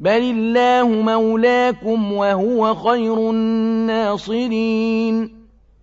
بل الله مولاكم وهو خير الناصرين